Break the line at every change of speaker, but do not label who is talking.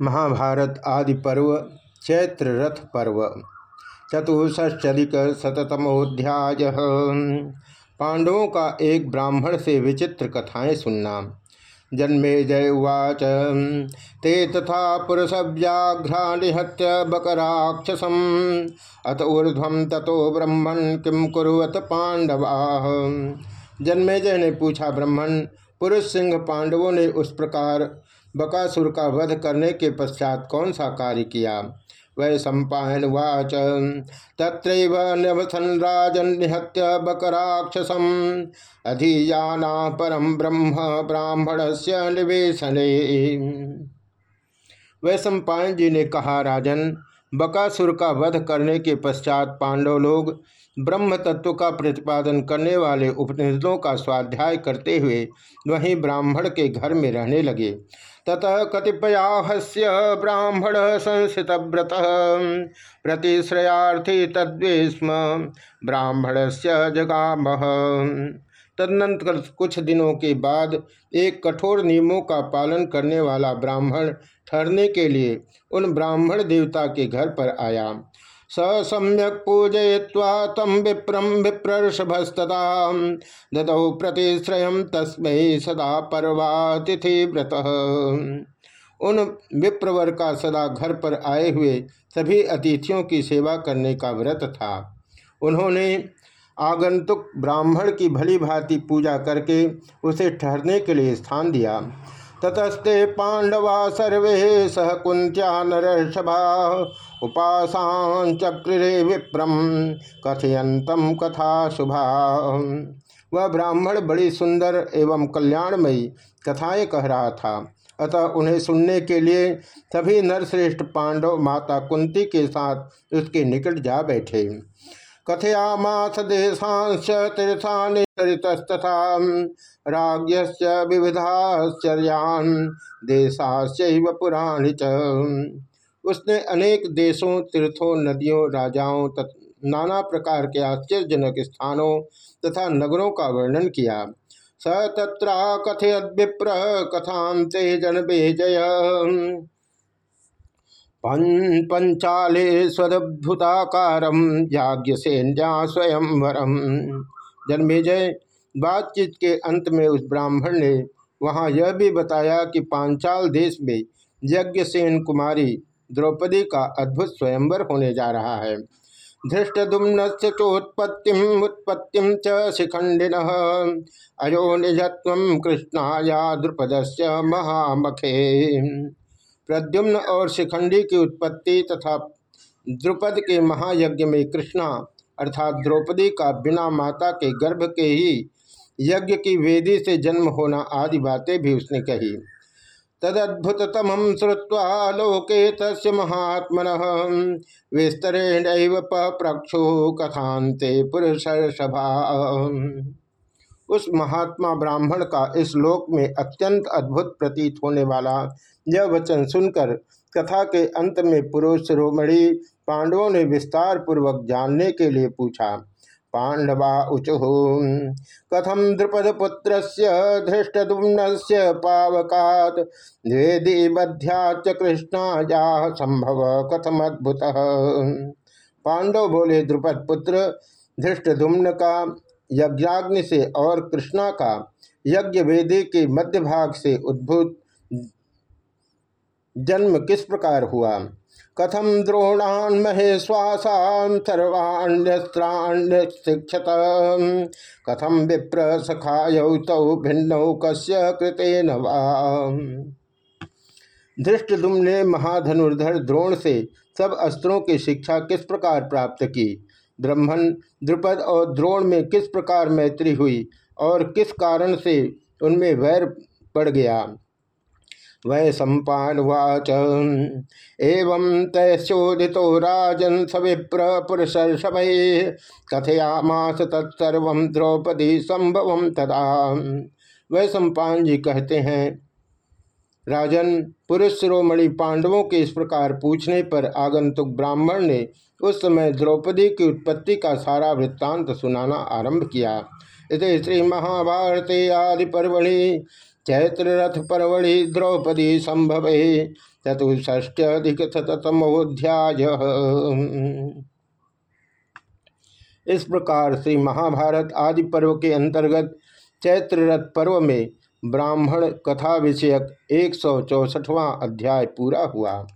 महाभारत आदि पर्व चैत्र रथ पर्व। चतुष्चलिक शतमोध्याय पांडवों का एक ब्राह्मण से विचित्र कथाएँ सुनना। जन्मे जय उवाच। ते तथा पुरुषव्याघ्रा निहत्य बकराक्षसम अत ऊर्ध्व ततो ब्रह्मण किम कुरत पांडवा। जन्मे जय ने पूछा ब्रह्मण पुरुष सिंह पांडवों ने उस प्रकार बकासुर का वध करने के पश्चात कौन सा कार्य किया? वै सम्पायन वाच। तत्रैव नवसन राजन बकराक्षसम। अधियाना परम ब्रह्म ब्राह्मण से निवेशने। वै सम्पायन जी ने कहा, राजन बकासुर का वध करने के पश्चात पांडव लोग ब्रह्म तत्व का प्रतिपादन करने वाले उपनिषदों का स्वाध्याय करते हुए वहीं ब्राह्मण के घर में रहने लगे। ततः कतिपयाहस्य ब्राह्मण संस्थित व्रत प्रतिश्रयार्थी तद्वेस्म ब्राह्मण से जगाम। तदनंतर कुछ दिनों के बाद एक कठोर नियमों का पालन करने वाला ब्राह्मण ठहरने के लिए उन ब्राह्मण देवता के घर पर आया। स सम्यक पूजय्वा तम विप्रम विप्रषभस्तता ददौ प्रतिश्रय तस्म सदा पर्वातिथि व्रत। उन विप्रवर का सदा घर पर आए हुए सभी अतिथियों की सेवा करने का व्रत था। उन्होंने आगंतुक ब्राह्मण की भली भांति पूजा करके उसे ठहरने के लिए स्थान दिया। ततस्ते पांडवा सर्वे सह कुंत्या नरषभा उपासाचक्रे विप्रम कथयंतम कथा शुभा। वह ब्राह्मण बड़ी सुंदर एवं कल्याणमयी कथाएँ कह रहा था। अतः उन्हें सुनने के लिए सभी नरश्रेष्ठ पांडव माता कुंती के साथ उसके निकट जा बैठे। कथयामास देशांश तीर्थानितस्तथा राज्य विविधाश्चर्यान, देशाश्चैव पुराणी च। उसने अनेक देशों, तीर्थों, नदियों, राजाओं तथा नाना प्रकार के आश्चर्यजनक स्थानों तथा नगरों का वर्णन किया। स तत्र कथयद विप्र कथांते जन बेजय पंचाले स्वदभुताकारम याज्ञ सेन्या स्वयं वरम जन्मेजय बातचीत के अंत में उस ब्राह्मण ने वहाँ यह भी बताया कि पांचाल देश में यज्ञ सेन कुमारी द्रौपदी का अद्भुत स्वयंवर होने जा रहा है। धृष्टुम्न से चोत्पत्ति उत्पत्ति च शिखंडिन। अयो निजत्व कृष्णाया द्रुपद से महामखे। प्रद्युम्न और शिखंडी की उत्पत्ति तथा द्रुपद के महायज्ञ में कृष्णा अर्थात द्रौपदी का बिना माता के गर्भ के ही यज्ञ की वेदी से जन्म होना आदि बातें भी उसने कही। तदद्भुततम श्रुवा लोके तस् महात्मन विस्तरेण प्रक्षु कथांते पुरुष सभा उस महात्मा ब्राह्मण का इस लोक में अत्यंत अद्भुत प्रतीत होने वाला यह वचन सुनकर कथा के अंत में पुरुष शिरोमणि पांडवों ने विस्तार पूर्वक जानने के लिए पूछा, पांडवा उचु कथम द्रुपद पुत्र धृष्टुम्न से पावकात द्वेदी बध्याच कृष्णाया संभव कथम अद्भुत? पांडव बोले द्रुपद पुत्र धृष्टुम्न का यज्ञाग्नि से और कृष्णा का यज्ञ वेदी के मध्य भाग से उद्भूत जन्म किस प्रकार हुआ? कथम द्रोणान महेश्वासान सर्वाण्यस्त्राण्य शिक्षत कथम विप्र सखायौ तौ भिन्नौ कस्य कृते धृष्टुम ने महाधनुर्धर द्रोण से सब अस्त्रों की शिक्षा किस प्रकार प्राप्त की? ब्रह्मण द्रुपद और द्रोण में किस प्रकार मैत्री हुई और किस कारण से उनमें वैर पड़ गया? वै सम्पावाच एवं तैशोदितो राजन सविप्र पुरुषर्षभ कथयामास तत्सर्व द्रौपदी संभव तदा। वै सम्पान जी कहते हैं राजन, पुरुष शिरोमणि पांडवों के इस प्रकार पूछने पर आगंतुक ब्राह्मण ने उस समय द्रौपदी की उत्पत्ति का सारा वृत्तांत सुनाना आरंभ किया। इस श्री महाभारत आदि पर्वणि चैत्र रथ पर्वणि द्रौपदी संभव। चतुष्ठ्यधिक शतमोध्याय इस प्रकार श्री महाभारत आदि पर्व के अंतर्गत चैत्र रथ पर्व में ब्राह्मण कथा विषयक एक सौ अध्याय पूरा हुआ।